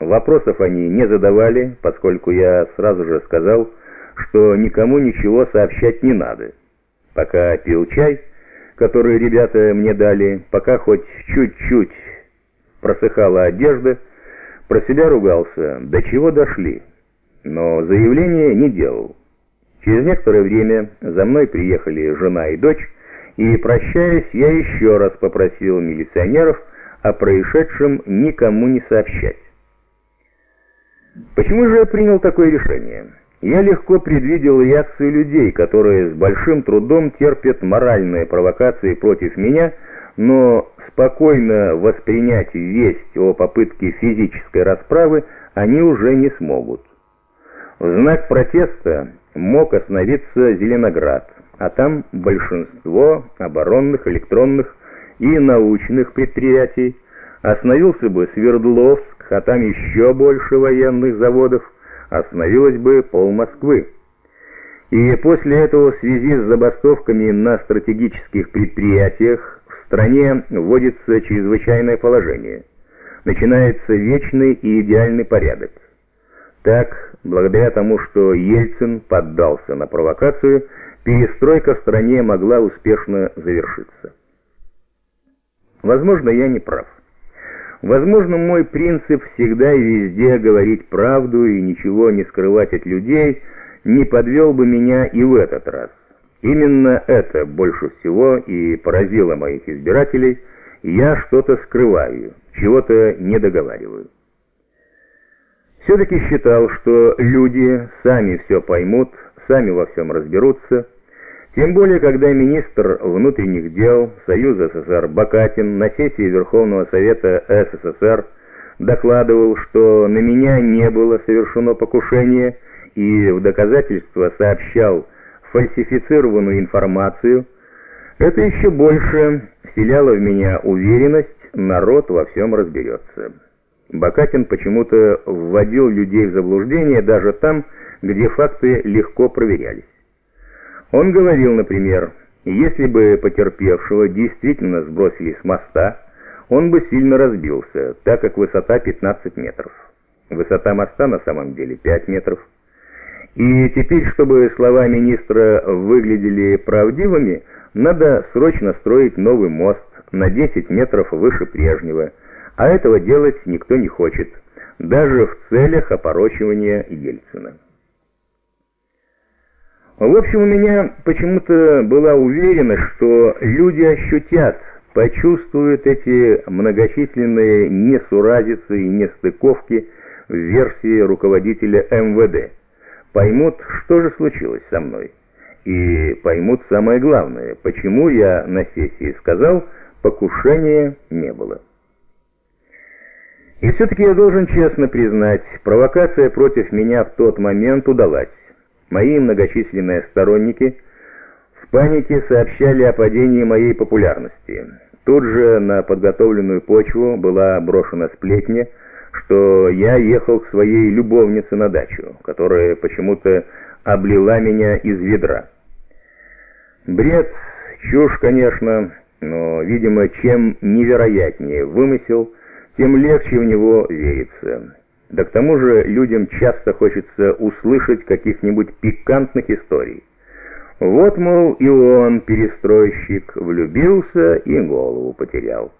Вопросов они не задавали, поскольку я сразу же сказал, что никому ничего сообщать не надо. Пока пил чай, который ребята мне дали, пока хоть чуть-чуть просыхала одежда, про себя ругался, до чего дошли, но заявления не делал. Через некоторое время за мной приехали жена и дочь, и, прощаясь, я еще раз попросил милиционеров о происшедшем никому не сообщать. Почему же я принял такое решение? Я легко предвидел реакцию людей, которые с большим трудом терпят моральные провокации против меня, но спокойно воспринять весть о попытке физической расправы они уже не смогут. В знак протеста мог остановиться Зеленоград, а там большинство оборонных, электронных и научных предприятий, остановился бы Свердловск, а там еще больше военных заводов, остановилось бы пол Москвы. И после этого в связи с забастовками на стратегических предприятиях в стране вводится чрезвычайное положение. Начинается вечный и идеальный порядок. Так, благодаря тому, что Ельцин поддался на провокацию, перестройка в стране могла успешно завершиться. Возможно, я не прав. Возможно, мой принцип всегда и везде говорить правду и ничего не скрывать от людей не подвел бы меня и в этот раз. Именно это больше всего и поразило моих избирателей. Я что-то скрываю, чего-то не договариваю. Все-таки считал, что люди сами все поймут, сами во всем разберутся, тем более, когда министр внутренних дел Союза СССР Бакатин на сессии Верховного Совета СССР докладывал, что на меня не было совершено покушение и в доказательство сообщал фальсифицированную информацию, это еще больше вселяло в меня уверенность, народ во всем разберется. Бакатин почему-то вводил людей в заблуждение даже там, где факты легко проверялись. Он говорил, например, если бы потерпевшего действительно сбросили с моста, он бы сильно разбился, так как высота 15 метров. Высота моста на самом деле 5 метров. И теперь, чтобы слова министра выглядели правдивыми, надо срочно строить новый мост на 10 метров выше прежнего, а этого делать никто не хочет, даже в целях опорочивания Ельцина. В общем, у меня почему-то была уверенность, что люди ощутят, почувствуют эти многочисленные несуразицы и нестыковки в версии руководителя МВД, поймут, что же случилось со мной, и поймут самое главное, почему я на сессии сказал, покушения не было. И все-таки я должен честно признать, провокация против меня в тот момент удалась. Мои многочисленные сторонники в панике сообщали о падении моей популярности. Тут же на подготовленную почву была брошена сплетня, что я ехал к своей любовнице на дачу, которая почему-то облила меня из ведра. Бред, чушь, конечно, но, видимо, чем невероятнее вымысел, тем легче в него верится. Да к тому же людям часто хочется услышать каких-нибудь пикантных историй. Вот, мол, и он, перестройщик, влюбился и голову потерял.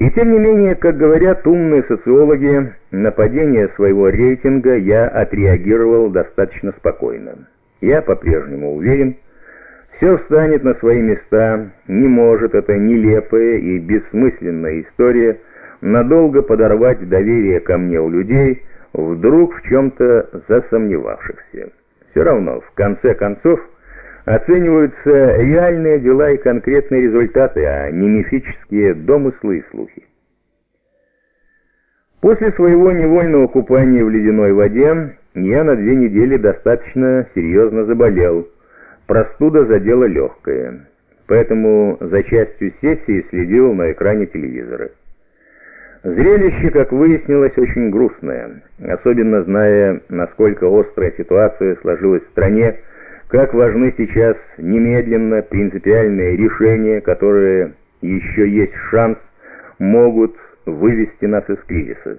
И тем не менее, как говорят умные социологи, на падение своего рейтинга я отреагировал достаточно спокойно. Я по-прежнему уверен, все встанет на свои места, не может эта нелепая и бессмысленная история надолго подорвать доверие ко мне у людей, вдруг в чем-то засомневавшихся. Все равно, в конце концов, оцениваются реальные дела и конкретные результаты, а не мифические домыслы и слухи. После своего невольного купания в ледяной воде я на две недели достаточно серьезно заболел. Простуда задела легкое, поэтому за частью сессии следил на экране телевизора. Зрелище, как выяснилось, очень грустное, особенно зная, насколько острая ситуация сложилась в стране, как важны сейчас немедленно принципиальные решения, которые еще есть шанс, могут вывести нас из кризиса.